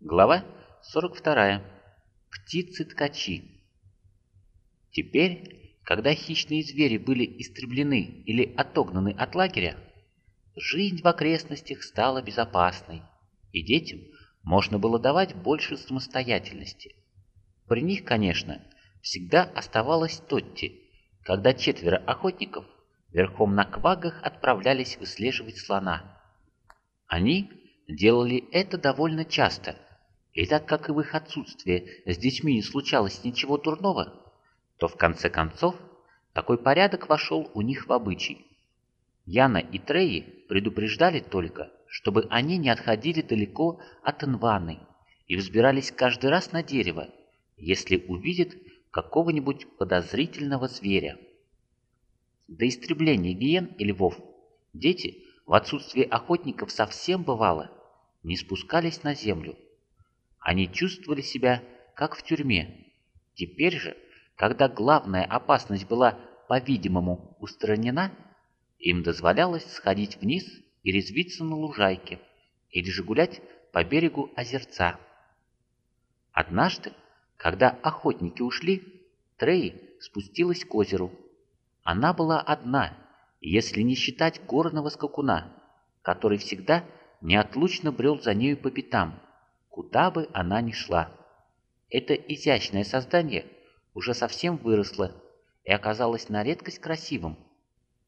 Глава 42. Птицы-ткачи. Теперь, когда хищные звери были истреблены или отогнаны от лагеря, жизнь в окрестностях стала безопасной, и детям можно было давать больше самостоятельности. При них, конечно, всегда оставалась Тотти, когда четверо охотников верхом на квагах отправлялись выслеживать слона. Они делали это довольно часто, и так как и в их отсутствие с детьми не случалось ничего дурного, то в конце концов такой порядок вошел у них в обычай. Яна и Треи предупреждали только, чтобы они не отходили далеко от Инваны и взбирались каждый раз на дерево, если увидят какого-нибудь подозрительного зверя. До истребления гиен и львов дети в отсутствие охотников совсем бывало не спускались на землю. Они чувствовали себя как в тюрьме. Теперь же, когда главная опасность была, по-видимому, устранена, им дозволялось сходить вниз и резвиться на лужайке, или же гулять по берегу озерца. Однажды, когда охотники ушли, Трей спустилась к озеру. Она была одна, если не считать горного скакуна, который всегда неотлучно брел за нею по пятам, куда бы она ни шла. Это изящное создание уже совсем выросло и оказалось на редкость красивым,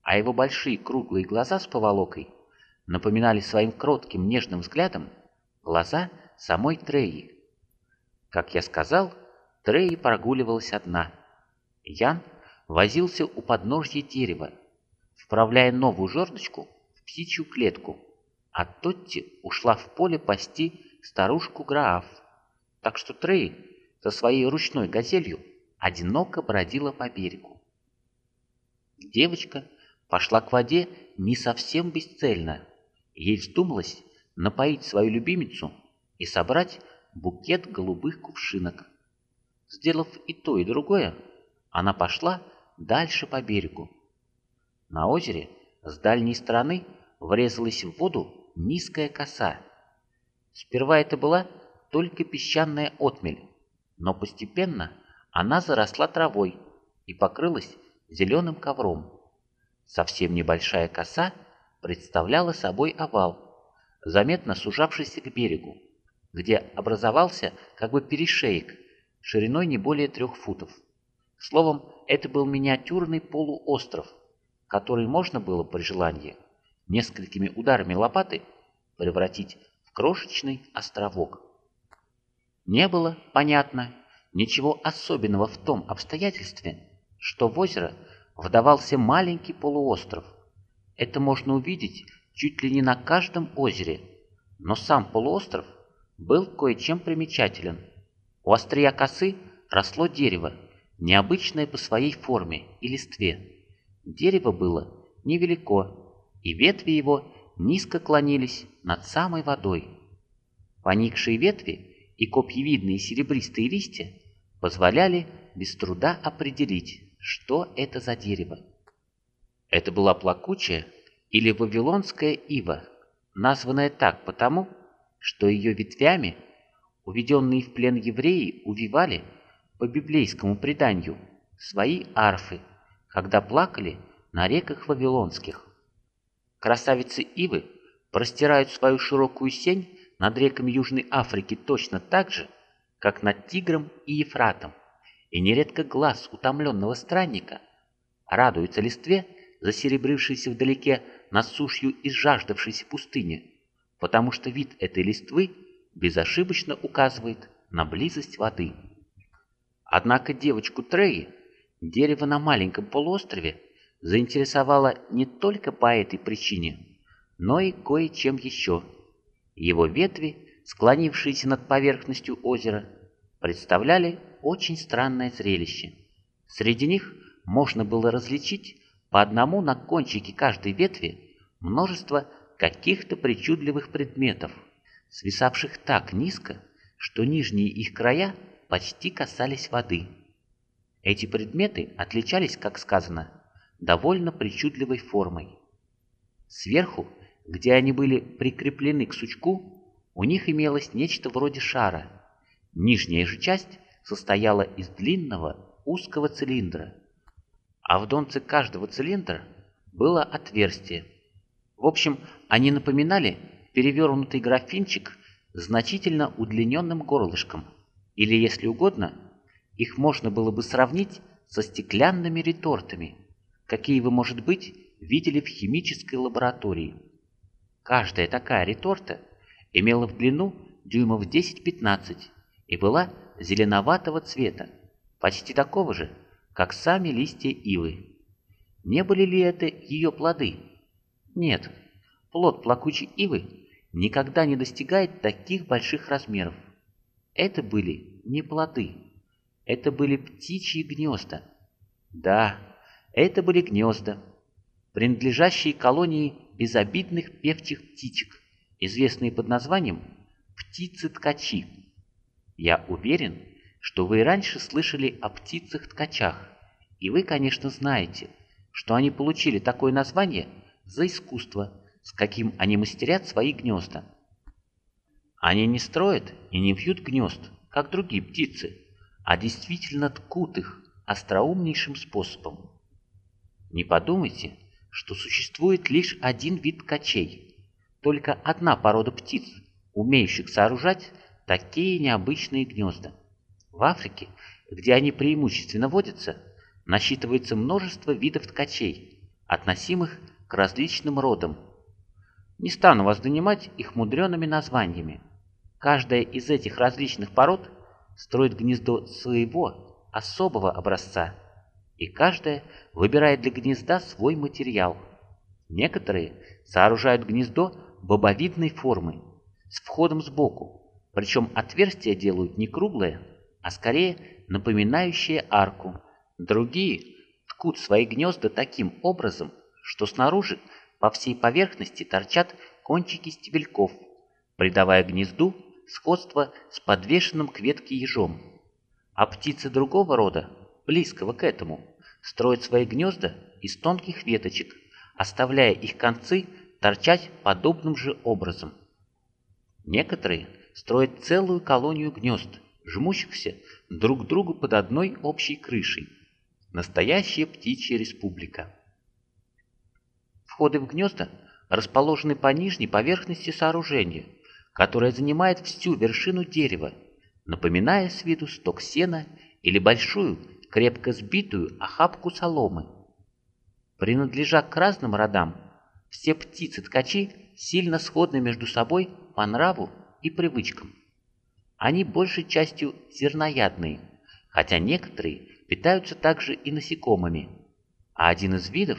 а его большие круглые глаза с поволокой напоминали своим кротким нежным взглядом глаза самой Треи. Как я сказал, Треи прогуливалась одна. Ян возился у подножья дерева, вправляя новую жердочку в птичью клетку, а Тотти ушла в поле пасти старушку Грааф, так что Трей со своей ручной газелью одиноко бродила по берегу. Девочка пошла к воде не совсем бесцельно. Ей вздумалось напоить свою любимицу и собрать букет голубых кувшинок. Сделав и то, и другое, она пошла дальше по берегу. На озере с дальней стороны врезалась в воду низкая коса. Сперва это была только песчаная отмель, но постепенно она заросла травой и покрылась зеленым ковром. Совсем небольшая коса представляла собой овал, заметно сужавшийся к берегу, где образовался как бы перешеек шириной не более трех футов. Словом, это был миниатюрный полуостров, который можно было при желании несколькими ударами лопаты превратить крошечный островок. Не было, понятно, ничего особенного в том обстоятельстве, что в озеро вдавался маленький полуостров. Это можно увидеть чуть ли не на каждом озере, но сам полуостров был кое-чем примечателен. У острия косы росло дерево, необычное по своей форме и листве. Дерево было невелико, и ветви его низко клонились над самой водой. Поникшие ветви и копьевидные серебристые листья позволяли без труда определить, что это за дерево. Это была плакучая или вавилонская ива, названная так потому, что ее ветвями уведенные в плен евреи увивали по библейскому преданию свои арфы, когда плакали на реках вавилонских. Красавицы ивы простирают свою широкую сень над реками Южной Африки точно так же, как над Тигром и Ефратом, и нередко глаз утомленного странника радуется листве, засеребрившейся вдалеке над сушью изжаждавшейся пустыни, потому что вид этой листвы безошибочно указывает на близость воды. Однако девочку Треи дерево на маленьком полуострове заинтересовало не только по этой причине, но и кое-чем еще. Его ветви, склонившиеся над поверхностью озера, представляли очень странное зрелище. Среди них можно было различить по одному на кончике каждой ветви множество каких-то причудливых предметов, свисавших так низко, что нижние их края почти касались воды. Эти предметы отличались, как сказано, довольно причудливой формой. Сверху, где они были прикреплены к сучку, у них имелось нечто вроде шара. Нижняя же часть состояла из длинного узкого цилиндра, а в донце каждого цилиндра было отверстие. В общем, они напоминали перевернутый графинчик с значительно удлиненным горлышком, или, если угодно, их можно было бы сравнить со стеклянными ретортами, какие вы, может быть, видели в химической лаборатории. Каждая такая реторта имела в длину дюймов 10-15 и была зеленоватого цвета, почти такого же, как сами листья ивы. Не были ли это ее плоды? Нет, плод плакучей ивы никогда не достигает таких больших размеров. Это были не плоды, это были птичьи гнезда. Да, это были гнезда, принадлежащие колонии безобидных певчих птичек, известные под названием птицы-ткачи. Я уверен, что вы раньше слышали о птицах-ткачах, и вы, конечно, знаете, что они получили такое название за искусство, с каким они мастерят свои гнезда. Они не строят и не вьют гнезд, как другие птицы, а действительно ткут их остроумнейшим способом. Не подумайте, что существует лишь один вид ткачей, только одна порода птиц, умеющих сооружать такие необычные гнезда. В Африке, где они преимущественно водятся, насчитывается множество видов ткачей, относимых к различным родам. Не стану вас донимать их мудреными названиями. Каждая из этих различных пород строит гнездо своего особого образца, и каждая выбирает для гнезда свой материал. Некоторые сооружают гнездо бобовидной формы, с входом сбоку, причем отверстие делают не круглое, а скорее напоминающие арку. Другие ткут свои гнезда таким образом, что снаружи по всей поверхности торчат кончики стебельков, придавая гнезду сходство с подвешенным к ветке ежом. А птицы другого рода, близкого к этому, строят свои гнезда из тонких веточек, оставляя их концы торчать подобным же образом. Некоторые строят целую колонию гнезд – жмущихся друг к другу под одной общей крышей. Настоящая птичья республика. Входы в гнезда расположены по нижней поверхности сооружения, которое занимает всю вершину дерева, напоминая с виду сток сена или большую, крепко сбитую охапку соломы. Принадлежа к разным родам, все птицы-ткачи сильно сходны между собой по нраву и привычкам. Они большей частью зерноядные, хотя некоторые питаются также и насекомыми. А один из видов,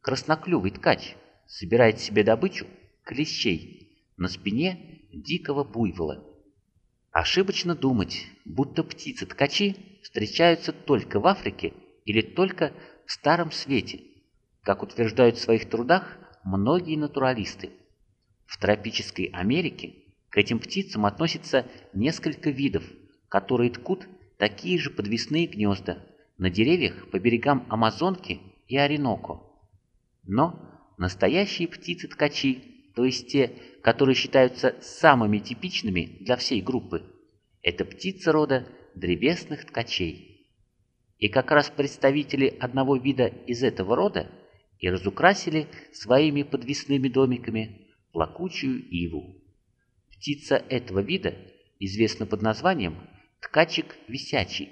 красноклювый ткач, собирает себе добычу клещей на спине дикого буйвола. Ошибочно думать, будто птицы-ткачи встречаются только в Африке или только в Старом Свете, как утверждают в своих трудах многие натуралисты. В тропической Америке к этим птицам относится несколько видов, которые ткут такие же подвесные гнезда на деревьях по берегам Амазонки и Ореноко. Но настоящие птицы-ткачи, то есть те, которые считаются самыми типичными для всей группы, это птицы рода древесных ткачей. И как раз представители одного вида из этого рода и разукрасили своими подвесными домиками плакучую иву. Птица этого вида известна под названием ткачик висячий.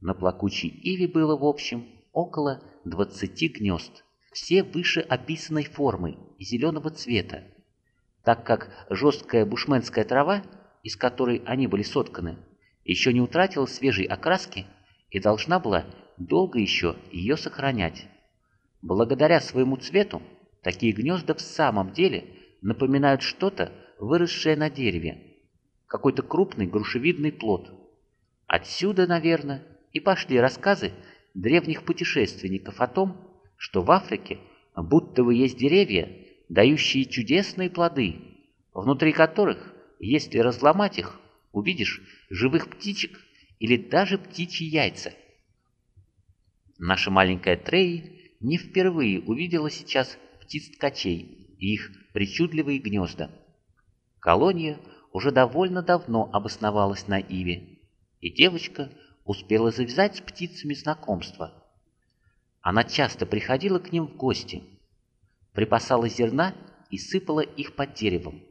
На плакучей иве было, в общем, около 20 гнезд, все выше описанной формы и зеленого цвета, так как жесткая бушменская трава, из которой они были сотканы, еще не утратила свежей окраски и должна была долго еще ее сохранять. Благодаря своему цвету такие гнезда в самом деле напоминают что-то, выросшее на дереве, какой-то крупный грушевидный плод. Отсюда, наверное, и пошли рассказы древних путешественников о том, что в Африке будто бы есть деревья, дающие чудесные плоды, внутри которых, если разломать их, увидишь живых птичек или даже птичьи яйца. Наша маленькая Трей не впервые увидела сейчас птиц-ткачей и их причудливые гнезда. Колония уже довольно давно обосновалась на Иве, и девочка успела завязать с птицами знакомство. Она часто приходила к ним в гости, припасала зерна и сыпала их под деревом.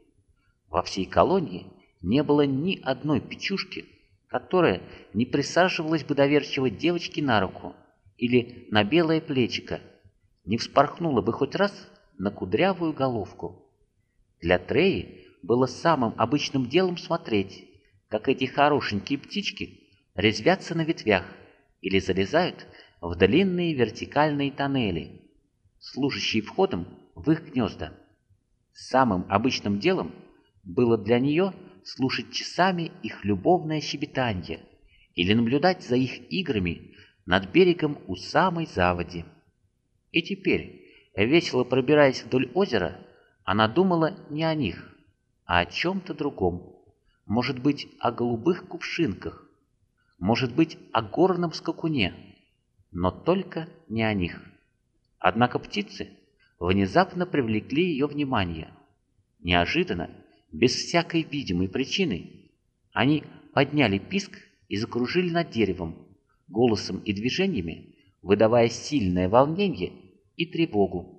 Во всей колонии не было ни одной печушки, которая не присаживалась бы доверчиво девочке на руку или на белое плечико, не вспорхнула бы хоть раз на кудрявую головку. Для Треи было самым обычным делом смотреть, как эти хорошенькие птички резвятся на ветвях или залезают в длинные вертикальные тоннели, служащие входом в их гнезда. Самым обычным делом было для нее слушать часами их любовное щебетанье или наблюдать за их играми над берегом у самой заводи. И теперь, весело пробираясь вдоль озера, она думала не о них, а о чем-то другом. Может быть, о голубых кувшинках, может быть, о горном скакуне, но только не о них. Однако птицы внезапно привлекли ее внимание. Неожиданно, без всякой видимой причины, они подняли писк и закружили над деревом, голосом и движениями, выдавая сильное волнение и тревогу.